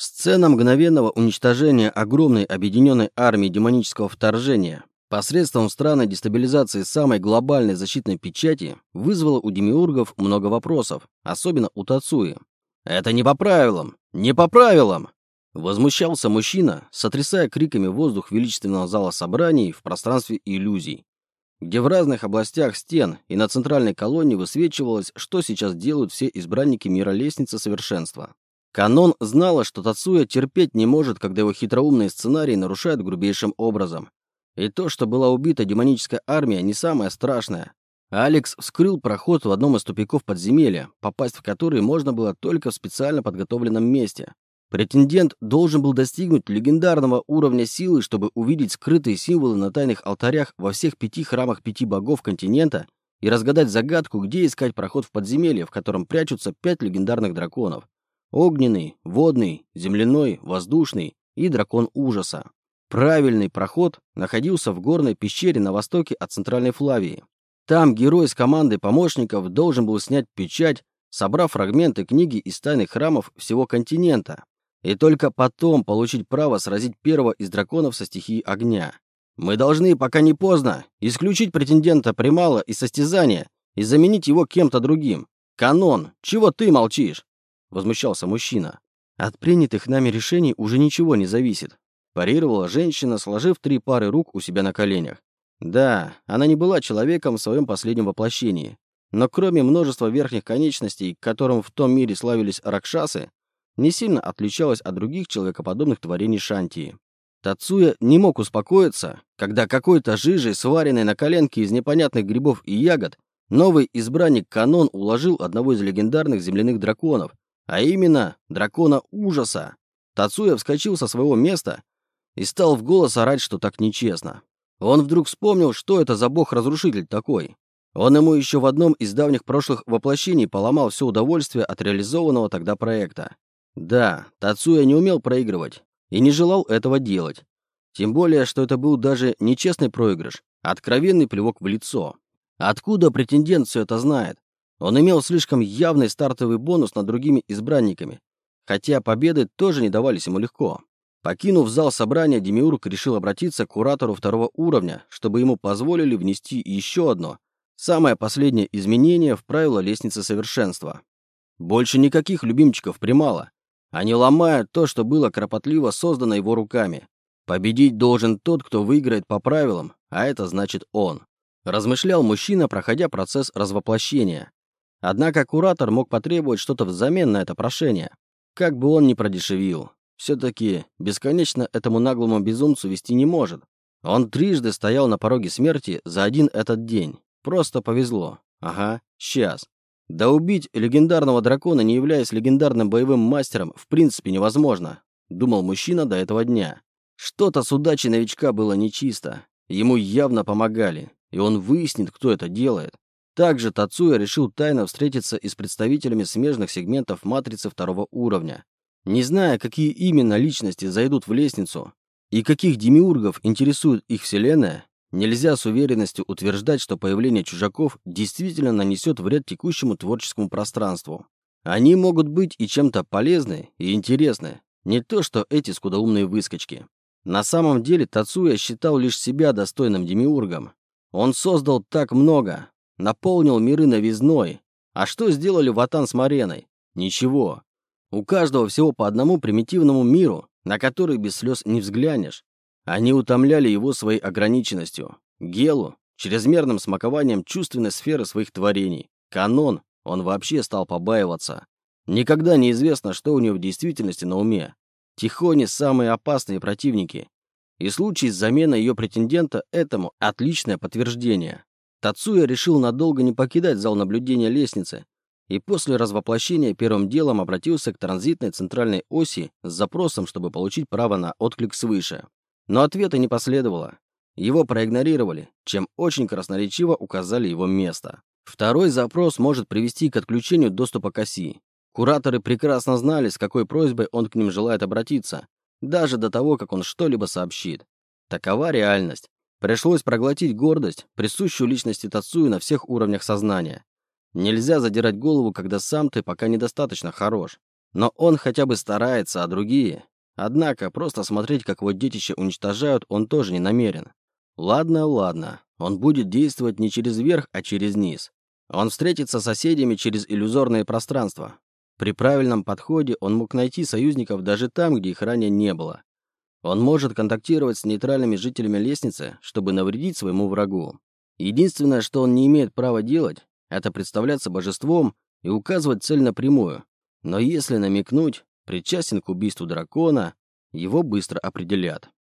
Сцена мгновенного уничтожения огромной объединенной армии демонического вторжения посредством странной дестабилизации самой глобальной защитной печати вызвала у демиургов много вопросов, особенно у Тацуи. «Это не по правилам! Не по правилам!» Возмущался мужчина, сотрясая криками воздух величественного зала собраний в пространстве иллюзий, где в разных областях стен и на центральной колонне высвечивалось, что сейчас делают все избранники мира лестницы совершенства. Канон знала, что Тацуя терпеть не может, когда его хитроумные сценарии нарушают грубейшим образом. И то, что была убита демоническая армия, не самое страшное. Алекс вскрыл проход в одном из тупиков подземелья, попасть в который можно было только в специально подготовленном месте. Претендент должен был достигнуть легендарного уровня силы, чтобы увидеть скрытые символы на тайных алтарях во всех пяти храмах пяти богов континента и разгадать загадку, где искать проход в подземелье, в котором прячутся пять легендарных драконов. Огненный, водный, земляной, воздушный и дракон ужаса. Правильный проход находился в горной пещере на востоке от Центральной Флавии. Там герой с командой помощников должен был снять печать, собрав фрагменты книги из тайных храмов всего континента, и только потом получить право сразить первого из драконов со стихией огня. Мы должны, пока не поздно, исключить претендента Примала из состязания и заменить его кем-то другим. Канон, чего ты молчишь? — возмущался мужчина. «От принятых нами решений уже ничего не зависит», – парировала женщина, сложив три пары рук у себя на коленях. Да, она не была человеком в своем последнем воплощении. Но кроме множества верхних конечностей, которым в том мире славились ракшасы, не сильно отличалась от других человекоподобных творений Шантии. Тацуя не мог успокоиться, когда какой-то жижей, сваренной на коленке из непонятных грибов и ягод, новый избранник Канон уложил одного из легендарных земляных драконов, а именно дракона ужаса. Тацуя вскочил со своего места и стал в голос орать, что так нечестно. Он вдруг вспомнил, что это за бог-разрушитель такой. Он ему еще в одном из давних прошлых воплощений поломал все удовольствие от реализованного тогда проекта. Да, Тацуя не умел проигрывать и не желал этого делать. Тем более, что это был даже не честный проигрыш, а откровенный плевок в лицо. Откуда претендент все это знает? Он имел слишком явный стартовый бонус над другими избранниками, хотя победы тоже не давались ему легко. Покинув зал собрания, Демиург решил обратиться к куратору второго уровня, чтобы ему позволили внести еще одно, самое последнее изменение в правила лестницы совершенства. Больше никаких любимчиков примала. Они ломают то, что было кропотливо создано его руками. Победить должен тот, кто выиграет по правилам, а это значит он. Размышлял мужчина, проходя процесс развоплощения. Однако куратор мог потребовать что-то взамен на это прошение. Как бы он ни продешевил. Все-таки бесконечно этому наглому безумцу вести не может. Он трижды стоял на пороге смерти за один этот день. Просто повезло. Ага, сейчас. Да убить легендарного дракона, не являясь легендарным боевым мастером, в принципе невозможно, думал мужчина до этого дня. Что-то с удачей новичка было нечисто. Ему явно помогали, и он выяснит, кто это делает. Также Тацуя решил тайно встретиться и с представителями смежных сегментов матрицы второго уровня. Не зная, какие именно личности зайдут в лестницу и каких демиургов интересует их вселенная, нельзя с уверенностью утверждать, что появление чужаков действительно нанесет вред текущему творческому пространству. Они могут быть и чем-то полезны и интересны, не то что эти скудоумные выскочки. На самом деле Тацуя считал лишь себя достойным демиургом. Он создал так много, наполнил миры новизной. А что сделали Ватан с Мареной? Ничего. У каждого всего по одному примитивному миру, на который без слез не взглянешь. Они утомляли его своей ограниченностью. Гелу, чрезмерным смакованием чувственной сферы своих творений. Канон, он вообще стал побаиваться. Никогда не известно, что у него в действительности на уме. Тихони самые опасные противники. И случай с заменой ее претендента этому отличное подтверждение. Тацуя решил надолго не покидать зал наблюдения лестницы и после развоплощения первым делом обратился к транзитной центральной оси с запросом, чтобы получить право на отклик свыше. Но ответа не последовало. Его проигнорировали, чем очень красноречиво указали его место. Второй запрос может привести к отключению доступа к оси. Кураторы прекрасно знали, с какой просьбой он к ним желает обратиться, даже до того, как он что-либо сообщит. Такова реальность. Пришлось проглотить гордость, присущую личности Тацуи на всех уровнях сознания. Нельзя задирать голову, когда сам ты пока недостаточно хорош. Но он хотя бы старается, а другие... Однако, просто смотреть, как его детище уничтожают, он тоже не намерен. Ладно, ладно. Он будет действовать не через верх, а через низ. Он встретится с соседями через иллюзорное пространство. При правильном подходе он мог найти союзников даже там, где их ранее не было. Он может контактировать с нейтральными жителями лестницы, чтобы навредить своему врагу. Единственное, что он не имеет права делать, это представляться божеством и указывать цель напрямую. Но если намекнуть, причастен к убийству дракона, его быстро определят.